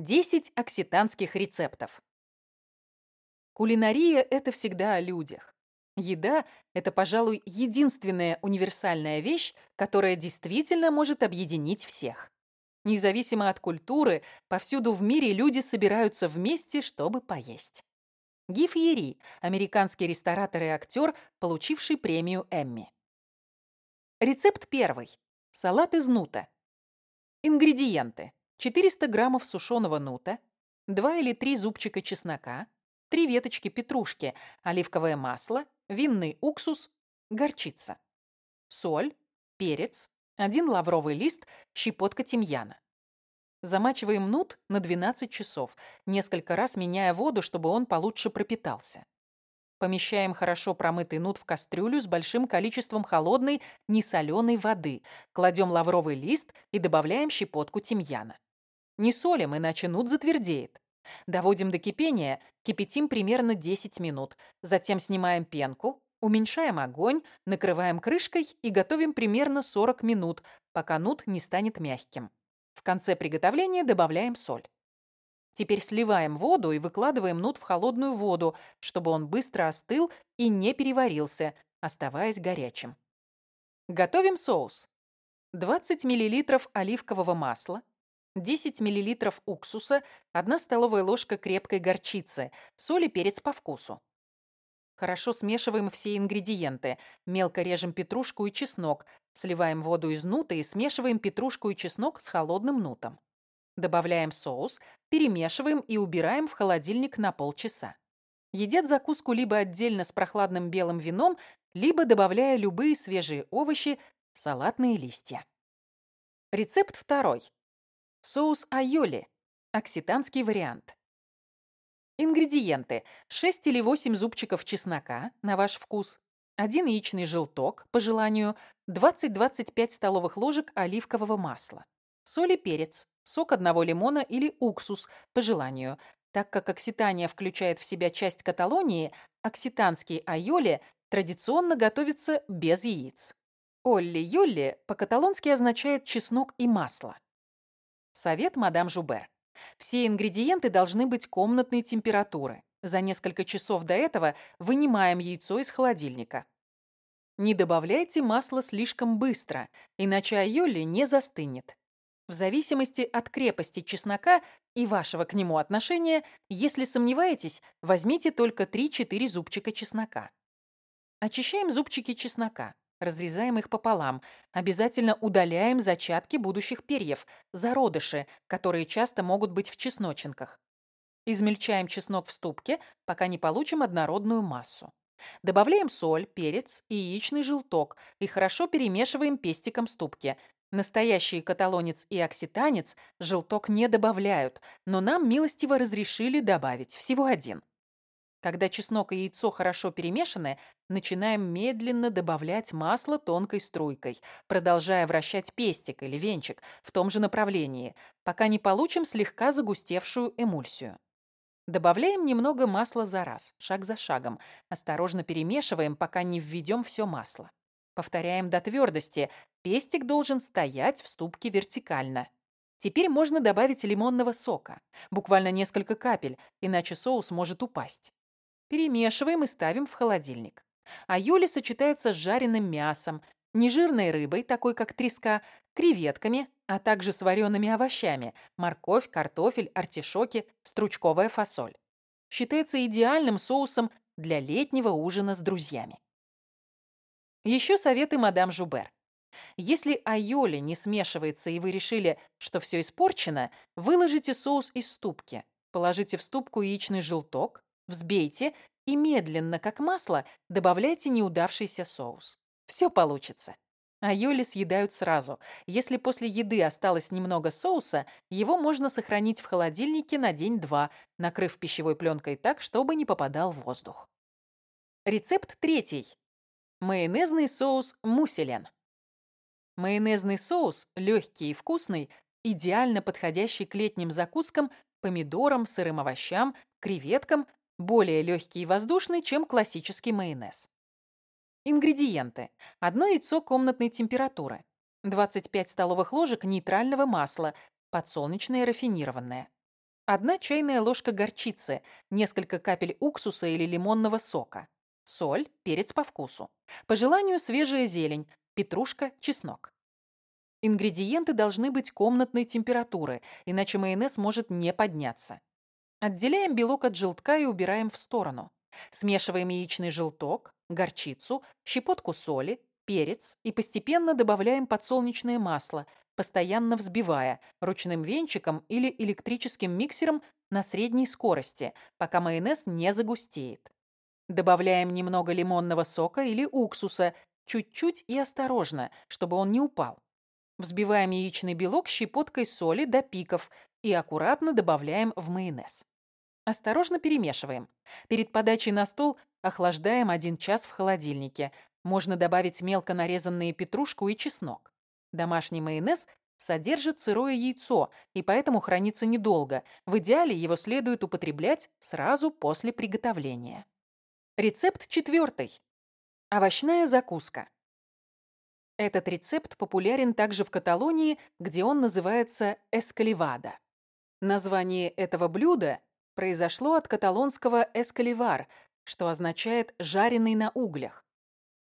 10 окситанских рецептов. Кулинария – это всегда о людях. Еда – это, пожалуй, единственная универсальная вещь, которая действительно может объединить всех. Независимо от культуры, повсюду в мире люди собираются вместе, чтобы поесть. Ги Фьери – американский ресторатор и актер, получивший премию Эмми. Рецепт первый. Салат из нута. Ингредиенты. 400 граммов сушеного нута, 2 или 3 зубчика чеснока, 3 веточки петрушки, оливковое масло, винный уксус, горчица, соль, перец, один лавровый лист, щепотка тимьяна. Замачиваем нут на 12 часов, несколько раз меняя воду, чтобы он получше пропитался. Помещаем хорошо промытый нут в кастрюлю с большим количеством холодной, несоленой воды, кладем лавровый лист и добавляем щепотку тимьяна. Не солим, иначе нут затвердеет. Доводим до кипения, кипятим примерно 10 минут. Затем снимаем пенку, уменьшаем огонь, накрываем крышкой и готовим примерно 40 минут, пока нут не станет мягким. В конце приготовления добавляем соль. Теперь сливаем воду и выкладываем нут в холодную воду, чтобы он быстро остыл и не переварился, оставаясь горячим. Готовим соус. 20 мл оливкового масла, 10 мл уксуса, 1 столовая ложка крепкой горчицы, соль и перец по вкусу. Хорошо смешиваем все ингредиенты. Мелко режем петрушку и чеснок. Сливаем воду из нута и смешиваем петрушку и чеснок с холодным нутом. Добавляем соус, перемешиваем и убираем в холодильник на полчаса. Едят закуску либо отдельно с прохладным белым вином, либо добавляя любые свежие овощи, салатные листья. Рецепт второй. Соус айоли. Окситанский вариант. Ингредиенты. 6 или 8 зубчиков чеснока, на ваш вкус. 1 яичный желток, по желанию. 20-25 столовых ложек оливкового масла. Соль и перец. Сок одного лимона или уксус, по желанию. Так как окситания включает в себя часть Каталонии, окситанский айоли традиционно готовится без яиц. Олли-йолли по-каталонски означает чеснок и масло. Совет мадам Жубер. Все ингредиенты должны быть комнатной температуры. За несколько часов до этого вынимаем яйцо из холодильника. Не добавляйте масло слишком быстро, иначе айоли не застынет. В зависимости от крепости чеснока и вашего к нему отношения, если сомневаетесь, возьмите только 3-4 зубчика чеснока. Очищаем зубчики чеснока. Разрезаем их пополам. Обязательно удаляем зачатки будущих перьев, зародыши, которые часто могут быть в чесночинках. Измельчаем чеснок в ступке, пока не получим однородную массу. Добавляем соль, перец и яичный желток и хорошо перемешиваем пестиком ступки. Настоящий каталонец и окситанец желток не добавляют, но нам милостиво разрешили добавить всего один. Когда чеснок и яйцо хорошо перемешаны, начинаем медленно добавлять масло тонкой струйкой, продолжая вращать пестик или венчик в том же направлении, пока не получим слегка загустевшую эмульсию. Добавляем немного масла за раз, шаг за шагом. Осторожно перемешиваем, пока не введем все масло. Повторяем до твердости. Пестик должен стоять в ступке вертикально. Теперь можно добавить лимонного сока. Буквально несколько капель, иначе соус может упасть. Перемешиваем и ставим в холодильник. Айоли сочетается с жареным мясом, нежирной рыбой, такой как треска, креветками, а также с вареными овощами – морковь, картофель, артишоки, стручковая фасоль. Считается идеальным соусом для летнего ужина с друзьями. Еще советы мадам Жубер. Если айоли не смешивается и вы решили, что все испорчено, выложите соус из ступки. Положите в ступку яичный желток, Взбейте и медленно, как масло, добавляйте неудавшийся соус. Все получится. Айоли съедают сразу. Если после еды осталось немного соуса, его можно сохранить в холодильнике на день-два, накрыв пищевой пленкой так, чтобы не попадал воздух. Рецепт третий. Майонезный соус муселен. Майонезный соус, легкий и вкусный, идеально подходящий к летним закускам, помидорам, сырым овощам, креветкам, более легкий и воздушный, чем классический майонез. Ингредиенты. Одно яйцо комнатной температуры. 25 столовых ложек нейтрального масла, подсолнечное рафинированное. 1 чайная ложка горчицы, несколько капель уксуса или лимонного сока, соль, перец по вкусу. По желанию свежая зелень, петрушка, чеснок. Ингредиенты должны быть комнатной температуры, иначе майонез может не подняться. Отделяем белок от желтка и убираем в сторону. Смешиваем яичный желток, горчицу, щепотку соли, перец и постепенно добавляем подсолнечное масло, постоянно взбивая ручным венчиком или электрическим миксером на средней скорости, пока майонез не загустеет. Добавляем немного лимонного сока или уксуса, чуть-чуть и осторожно, чтобы он не упал. Взбиваем яичный белок щепоткой соли до пиков и аккуратно добавляем в майонез. Осторожно перемешиваем. Перед подачей на стол охлаждаем один час в холодильнике. Можно добавить мелко нарезанные петрушку и чеснок. Домашний майонез содержит сырое яйцо и поэтому хранится недолго. В идеале его следует употреблять сразу после приготовления. Рецепт четвертый. Овощная закуска. Этот рецепт популярен также в Каталонии, где он называется эскаливада. Название этого блюда произошло от каталонского эскаливар, что означает «жареный на углях».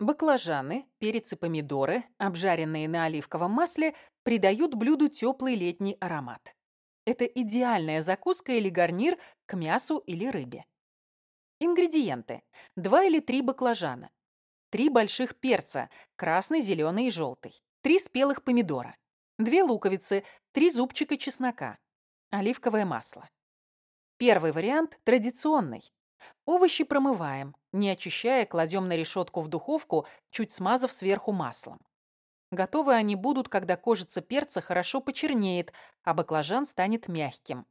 Баклажаны, перец и помидоры, обжаренные на оливковом масле, придают блюду теплый летний аромат. Это идеальная закуска или гарнир к мясу или рыбе. Ингредиенты. 2 или 3 баклажана. 3 больших перца, красный, зеленый и желтый. 3 спелых помидора. 2 луковицы, 3 зубчика чеснока. Оливковое масло. Первый вариант традиционный. Овощи промываем, не очищая, кладем на решетку в духовку, чуть смазав сверху маслом. Готовы они будут, когда кожица перца хорошо почернеет, а баклажан станет мягким.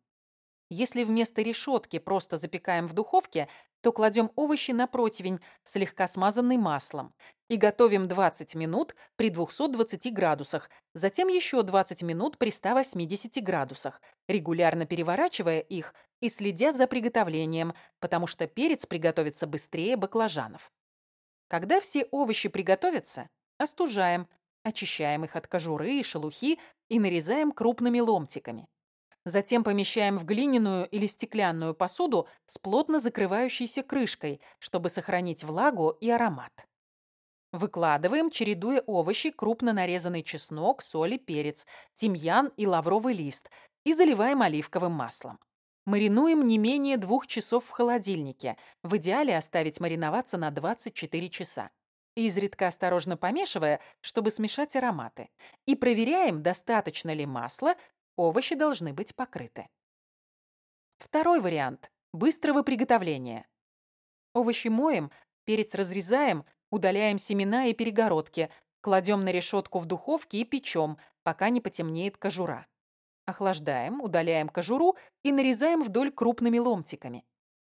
Если вместо решетки просто запекаем в духовке, то кладем овощи на противень, слегка смазанный маслом, и готовим 20 минут при 220 градусах, затем еще 20 минут при 180 градусах, регулярно переворачивая их и следя за приготовлением, потому что перец приготовится быстрее баклажанов. Когда все овощи приготовятся, остужаем, очищаем их от кожуры и шелухи и нарезаем крупными ломтиками. Затем помещаем в глиняную или стеклянную посуду с плотно закрывающейся крышкой, чтобы сохранить влагу и аромат. Выкладываем, чередуя овощи, крупно нарезанный чеснок, соль и перец, тимьян и лавровый лист и заливаем оливковым маслом. Маринуем не менее двух часов в холодильнике. В идеале оставить мариноваться на 24 часа. Изредка осторожно помешивая, чтобы смешать ароматы. И проверяем, достаточно ли масла, Овощи должны быть покрыты. Второй вариант – быстрого приготовления. Овощи моем, перец разрезаем, удаляем семена и перегородки, кладем на решетку в духовке и печем, пока не потемнеет кожура. Охлаждаем, удаляем кожуру и нарезаем вдоль крупными ломтиками.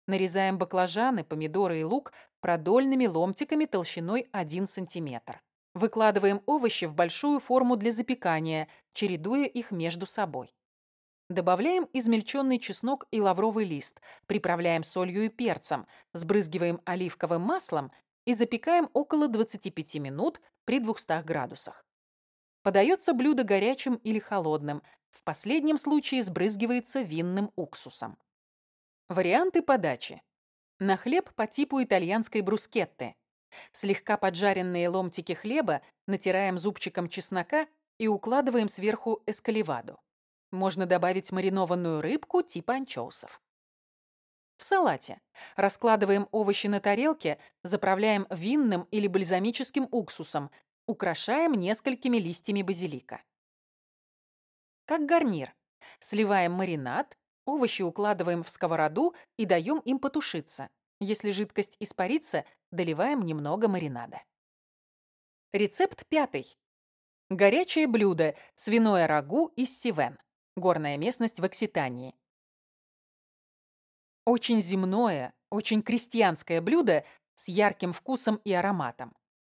Нарезаем баклажаны, помидоры и лук продольными ломтиками толщиной 1 см. Выкладываем овощи в большую форму для запекания, чередуя их между собой. Добавляем измельченный чеснок и лавровый лист, приправляем солью и перцем, сбрызгиваем оливковым маслом и запекаем около 25 минут при 200 градусах. Подается блюдо горячим или холодным, в последнем случае сбрызгивается винным уксусом. Варианты подачи. На хлеб по типу итальянской брускетты – Слегка поджаренные ломтики хлеба натираем зубчиком чеснока и укладываем сверху эскаливаду. Можно добавить маринованную рыбку типа анчоусов. В салате раскладываем овощи на тарелке, заправляем винным или бальзамическим уксусом, украшаем несколькими листьями базилика. Как гарнир. Сливаем маринад, овощи укладываем в сковороду и даем им потушиться. Если жидкость испарится, доливаем немного маринада. Рецепт пятый. Горячее блюдо – свиное рагу из Сивен. Горная местность в Окситании. Очень земное, очень крестьянское блюдо с ярким вкусом и ароматом.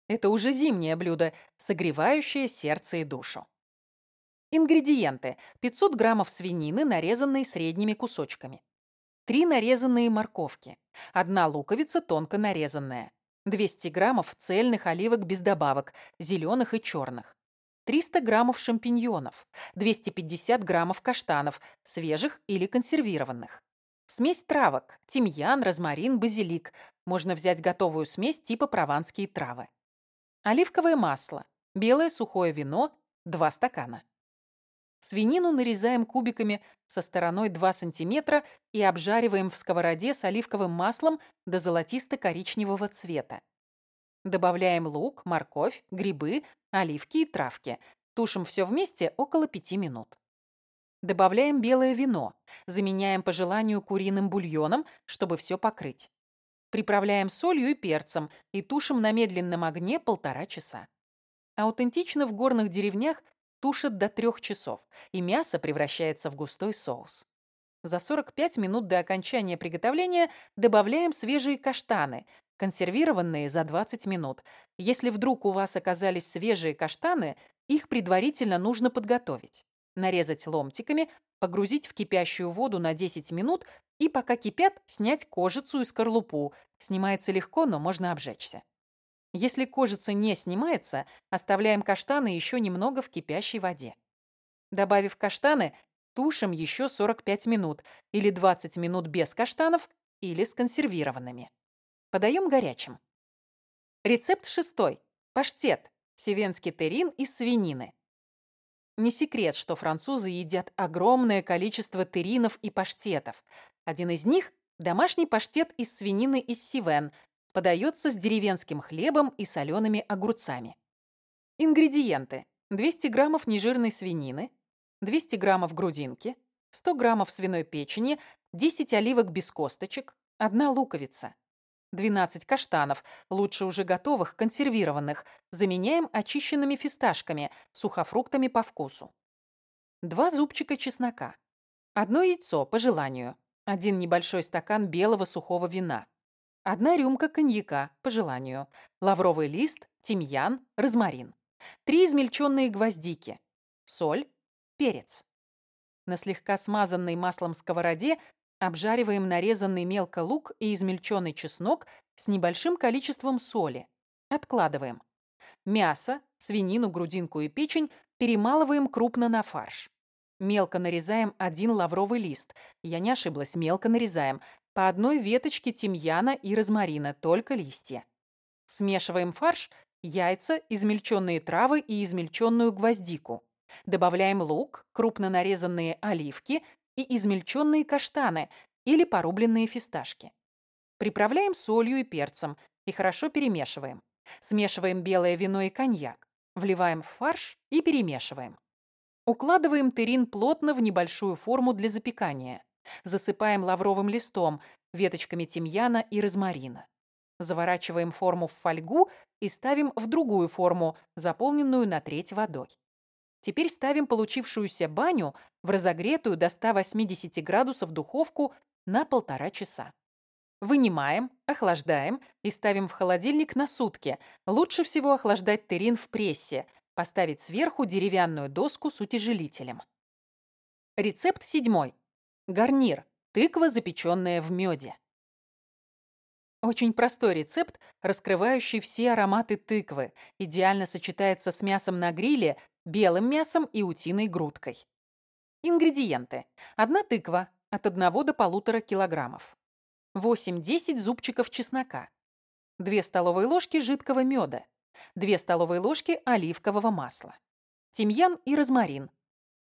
Это уже зимнее блюдо, согревающее сердце и душу. Ингредиенты. 500 граммов свинины, нарезанной средними кусочками. Три нарезанные морковки. Одна луковица тонко нарезанная. 200 граммов цельных оливок без добавок, зеленых и черных. 300 граммов шампиньонов, 250 граммов каштанов, свежих или консервированных. Смесь травок – тимьян, розмарин, базилик. Можно взять готовую смесь типа прованские травы. Оливковое масло, белое сухое вино – 2 стакана. Свинину нарезаем кубиками со стороной 2 см и обжариваем в сковороде с оливковым маслом до золотисто-коричневого цвета. Добавляем лук, морковь, грибы, оливки и травки. Тушим все вместе около 5 минут. Добавляем белое вино. Заменяем по желанию куриным бульоном, чтобы все покрыть. Приправляем солью и перцем и тушим на медленном огне полтора часа. Аутентично в горных деревнях тушат до трех часов, и мясо превращается в густой соус. За 45 минут до окончания приготовления добавляем свежие каштаны, консервированные за 20 минут. Если вдруг у вас оказались свежие каштаны, их предварительно нужно подготовить. Нарезать ломтиками, погрузить в кипящую воду на 10 минут и, пока кипят, снять кожицу и скорлупу. Снимается легко, но можно обжечься. Если кожица не снимается, оставляем каштаны еще немного в кипящей воде. Добавив каштаны, тушим еще 45 минут или 20 минут без каштанов или с консервированными. Подаем горячим. Рецепт шестой. Паштет. Севенский терин из свинины. Не секрет, что французы едят огромное количество теринов и паштетов. Один из них – домашний паштет из свинины из Сивен, Подается с деревенским хлебом и солеными огурцами. Ингредиенты. 200 граммов нежирной свинины, 200 граммов грудинки, 100 граммов свиной печени, 10 оливок без косточек, 1 луковица, 12 каштанов, лучше уже готовых, консервированных, заменяем очищенными фисташками, сухофруктами по вкусу. 2 зубчика чеснока, одно яйцо по желанию, один небольшой стакан белого сухого вина, Одна рюмка коньяка, по желанию. Лавровый лист, тимьян, розмарин. Три измельченные гвоздики. Соль, перец. На слегка смазанной маслом сковороде обжариваем нарезанный мелко лук и измельченный чеснок с небольшим количеством соли. Откладываем. Мясо, свинину, грудинку и печень перемалываем крупно на фарш. Мелко нарезаем один лавровый лист. Я не ошиблась, мелко нарезаем. По одной веточке тимьяна и розмарина, только листья. Смешиваем фарш, яйца, измельченные травы и измельченную гвоздику. Добавляем лук, крупно нарезанные оливки и измельченные каштаны или порубленные фисташки. Приправляем солью и перцем и хорошо перемешиваем. Смешиваем белое вино и коньяк. Вливаем в фарш и перемешиваем. Укладываем терин плотно в небольшую форму для запекания. Засыпаем лавровым листом, веточками тимьяна и розмарина. Заворачиваем форму в фольгу и ставим в другую форму, заполненную на треть водой. Теперь ставим получившуюся баню в разогретую до 180 градусов духовку на полтора часа. Вынимаем, охлаждаем и ставим в холодильник на сутки. Лучше всего охлаждать терин в прессе, поставить сверху деревянную доску с утяжелителем. Рецепт седьмой. Гарнир. Тыква, запеченная в меде. Очень простой рецепт, раскрывающий все ароматы тыквы. Идеально сочетается с мясом на гриле, белым мясом и утиной грудкой. Ингредиенты. Одна тыква от 1 до 1,5 килограммов. 8-10 зубчиков чеснока. 2 столовые ложки жидкого меда. 2 столовые ложки оливкового масла. Тимьян и розмарин.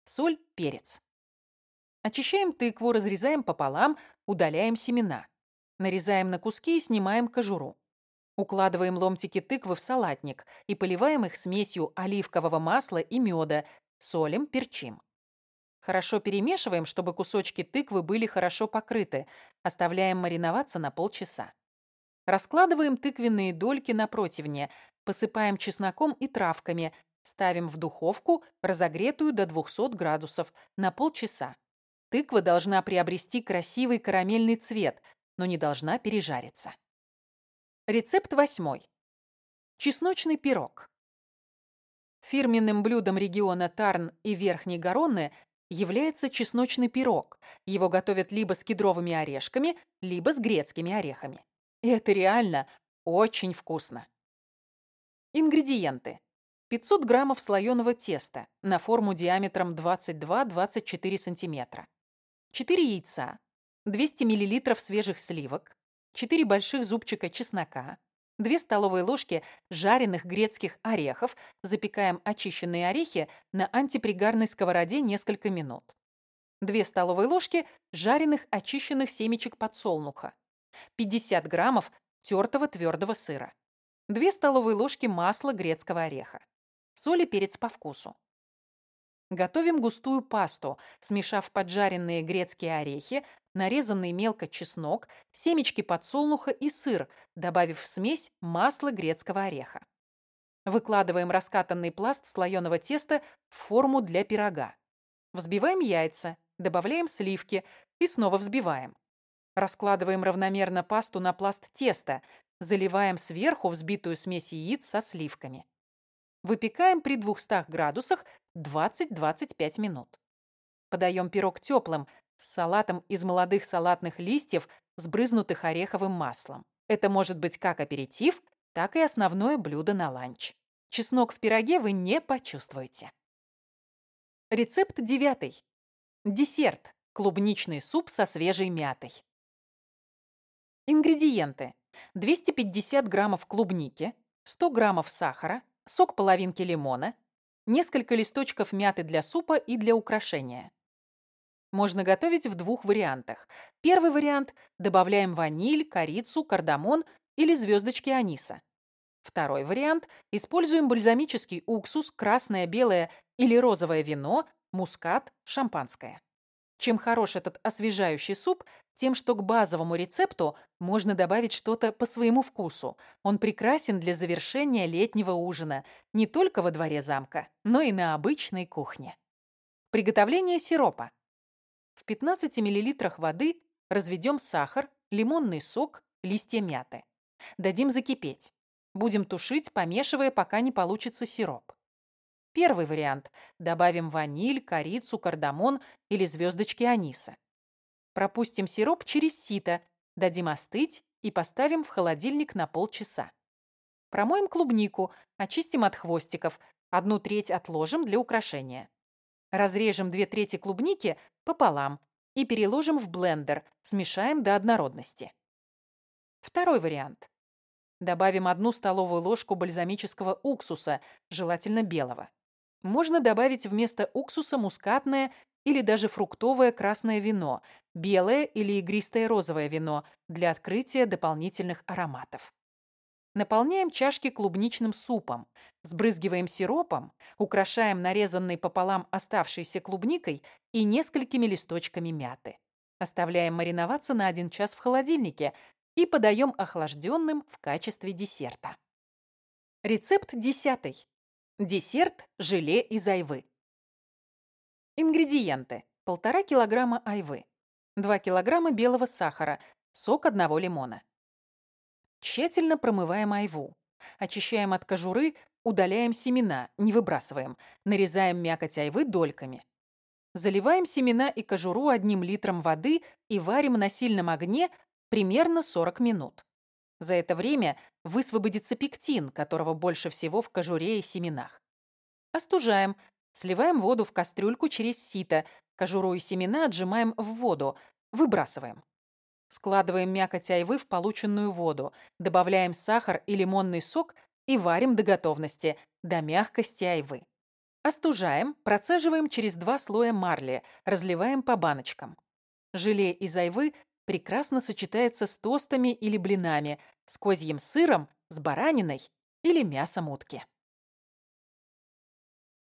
Соль, перец. Очищаем тыкву, разрезаем пополам, удаляем семена. Нарезаем на куски и снимаем кожуру. Укладываем ломтики тыквы в салатник и поливаем их смесью оливкового масла и меда, солим, перчим. Хорошо перемешиваем, чтобы кусочки тыквы были хорошо покрыты. Оставляем мариноваться на полчаса. Раскладываем тыквенные дольки на противне, посыпаем чесноком и травками, ставим в духовку, разогретую до 200 градусов, на полчаса. Тыква должна приобрести красивый карамельный цвет, но не должна пережариться. Рецепт восьмой. Чесночный пирог. Фирменным блюдом региона Тарн и Верхней Garonne является чесночный пирог. Его готовят либо с кедровыми орешками, либо с грецкими орехами. И это реально очень вкусно. Ингредиенты. 500 граммов слоеного теста на форму диаметром 22-24 сантиметра, 4 яйца, 200 миллилитров свежих сливок, 4 больших зубчика чеснока, 2 столовые ложки жареных грецких орехов, запекаем очищенные орехи на антипригарной сковороде несколько минут. 2 столовые ложки жареных очищенных семечек подсолнуха, 50 граммов тертого твердого сыра, 2 столовые ложки масла грецкого ореха, соль и перец по вкусу. Готовим густую пасту, смешав поджаренные грецкие орехи, нарезанный мелко чеснок, семечки подсолнуха и сыр, добавив в смесь масло грецкого ореха. Выкладываем раскатанный пласт слоеного теста в форму для пирога. Взбиваем яйца, добавляем сливки и снова взбиваем. Раскладываем равномерно пасту на пласт теста, заливаем сверху взбитую смесь яиц со сливками. Выпекаем при 200 градусах 20-25 минут. Подаем пирог теплым, с салатом из молодых салатных листьев, сбрызнутых ореховым маслом. Это может быть как аперитив, так и основное блюдо на ланч. Чеснок в пироге вы не почувствуете. Рецепт девятый. Десерт. Клубничный суп со свежей мятой. Ингредиенты. 250 граммов клубники, 100 граммов сахара, сок половинки лимона, несколько листочков мяты для супа и для украшения. Можно готовить в двух вариантах. Первый вариант – добавляем ваниль, корицу, кардамон или звездочки аниса. Второй вариант – используем бальзамический уксус, красное, белое или розовое вино, мускат, шампанское. Чем хорош этот освежающий суп, тем, что к базовому рецепту можно добавить что-то по своему вкусу. Он прекрасен для завершения летнего ужина не только во дворе замка, но и на обычной кухне. Приготовление сиропа. В 15 мл воды разведем сахар, лимонный сок, листья мяты. Дадим закипеть. Будем тушить, помешивая, пока не получится сироп. Первый вариант. Добавим ваниль, корицу, кардамон или звездочки аниса. Пропустим сироп через сито, дадим остыть и поставим в холодильник на полчаса. Промоем клубнику, очистим от хвостиков, одну треть отложим для украшения. Разрежем две трети клубники пополам и переложим в блендер, смешаем до однородности. Второй вариант. Добавим одну столовую ложку бальзамического уксуса, желательно белого. Можно добавить вместо уксуса мускатное или даже фруктовое красное вино, белое или игристое розовое вино для открытия дополнительных ароматов. Наполняем чашки клубничным супом, сбрызгиваем сиропом, украшаем нарезанной пополам оставшейся клубникой и несколькими листочками мяты. Оставляем мариноваться на один час в холодильнике и подаем охлажденным в качестве десерта. Рецепт десятый. Десерт желе из айвы. Ингредиенты. Полтора килограмма айвы. 2 килограмма белого сахара. Сок одного лимона. Тщательно промываем айву. Очищаем от кожуры, удаляем семена, не выбрасываем. Нарезаем мякоть айвы дольками. Заливаем семена и кожуру одним литром воды и варим на сильном огне примерно 40 минут. За это время высвободится пектин, которого больше всего в кожуре и семенах. Остужаем, Сливаем воду в кастрюльку через сито, кожуру и семена отжимаем в воду, выбрасываем. Складываем мякоть айвы в полученную воду, добавляем сахар и лимонный сок и варим до готовности, до мягкости айвы. Остужаем, процеживаем через два слоя марли, разливаем по баночкам. Желе из айвы прекрасно сочетается с тостами или блинами, с козьим сыром, с бараниной или мясом утки.